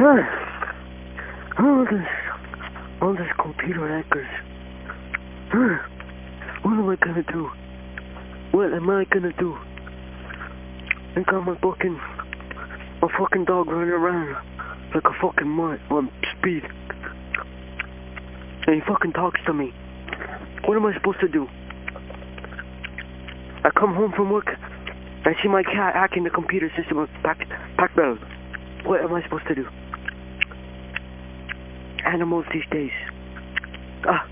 All this, all this computer hackers. What am I gonna do? What am I gonna do? I got my fucking, my fucking dog running around like a fucking mutt on speed. And he fucking talks to me. What am I supposed to do? I come home from work, I see my cat hacking the computer system of Pac, Pac. What am I supposed to do? Animals these days. Ah,